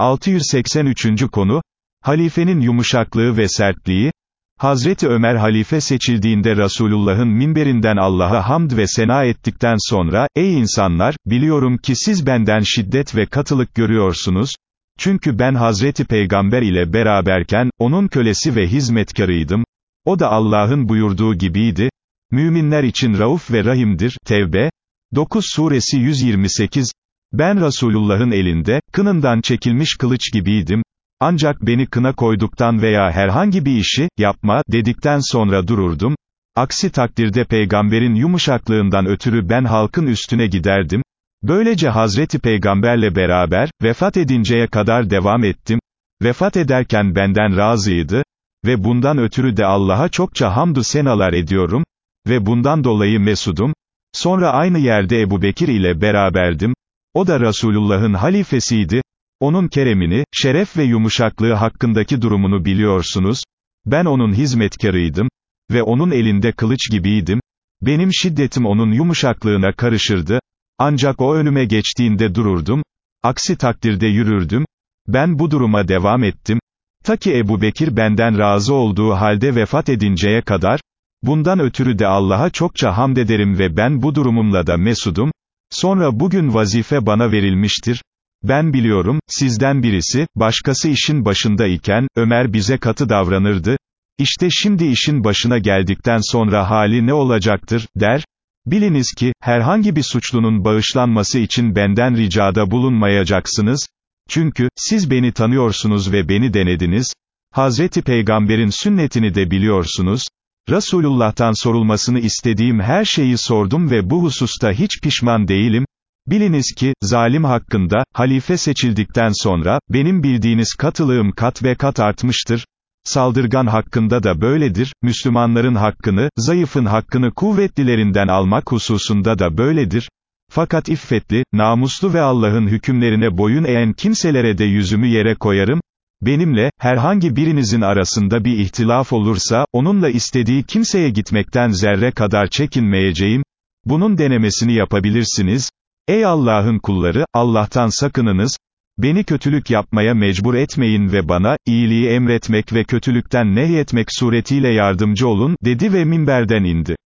683. konu, halifenin yumuşaklığı ve sertliği, Hazreti Ömer halife seçildiğinde Resulullah'ın minberinden Allah'a hamd ve sena ettikten sonra, ey insanlar, biliyorum ki siz benden şiddet ve katılık görüyorsunuz, çünkü ben Hazreti Peygamber ile beraberken, onun kölesi ve hizmetkarıydım, o da Allah'ın buyurduğu gibiydi, müminler için rauf ve rahimdir, Tevbe, 9 suresi 128, ben Resulullah'ın elinde, kınından çekilmiş kılıç gibiydim, ancak beni kına koyduktan veya herhangi bir işi, yapma, dedikten sonra dururdum, aksi takdirde peygamberin yumuşaklığından ötürü ben halkın üstüne giderdim, böylece Hazreti Peygamberle beraber, vefat edinceye kadar devam ettim, vefat ederken benden razıydı, ve bundan ötürü de Allah'a çokça hamdü senalar ediyorum, ve bundan dolayı mesudum, sonra aynı yerde Ebu Bekir ile beraberdim, o da Resulullah'ın halifesiydi, onun keremini, şeref ve yumuşaklığı hakkındaki durumunu biliyorsunuz, ben onun hizmetkarıydım, ve onun elinde kılıç gibiydim, benim şiddetim onun yumuşaklığına karışırdı, ancak o önüme geçtiğinde dururdum, aksi takdirde yürürdüm, ben bu duruma devam ettim, ta ki Ebu Bekir benden razı olduğu halde vefat edinceye kadar, bundan ötürü de Allah'a çokça hamd ederim ve ben bu durumumla da mesudum, sonra bugün vazife bana verilmiştir, ben biliyorum, sizden birisi, başkası işin başında iken, Ömer bize katı davranırdı, İşte şimdi işin başına geldikten sonra hali ne olacaktır, der, biliniz ki, herhangi bir suçlunun bağışlanması için benden ricada bulunmayacaksınız, çünkü, siz beni tanıyorsunuz ve beni denediniz, Hazreti Peygamber'in sünnetini de biliyorsunuz, Resulullah'tan sorulmasını istediğim her şeyi sordum ve bu hususta hiç pişman değilim, Biliniz ki, zalim hakkında, halife seçildikten sonra, benim bildiğiniz katılığım kat ve kat artmıştır. Saldırgan hakkında da böyledir, Müslümanların hakkını, zayıfın hakkını kuvvetlilerinden almak hususunda da böyledir. Fakat iffetli, namuslu ve Allah'ın hükümlerine boyun eğen kimselere de yüzümü yere koyarım, benimle, herhangi birinizin arasında bir ihtilaf olursa, onunla istediği kimseye gitmekten zerre kadar çekinmeyeceğim, bunun denemesini yapabilirsiniz, Ey Allah'ın kulları, Allah'tan sakınınız, beni kötülük yapmaya mecbur etmeyin ve bana, iyiliği emretmek ve kötülükten nehyetmek suretiyle yardımcı olun, dedi ve minberden indi.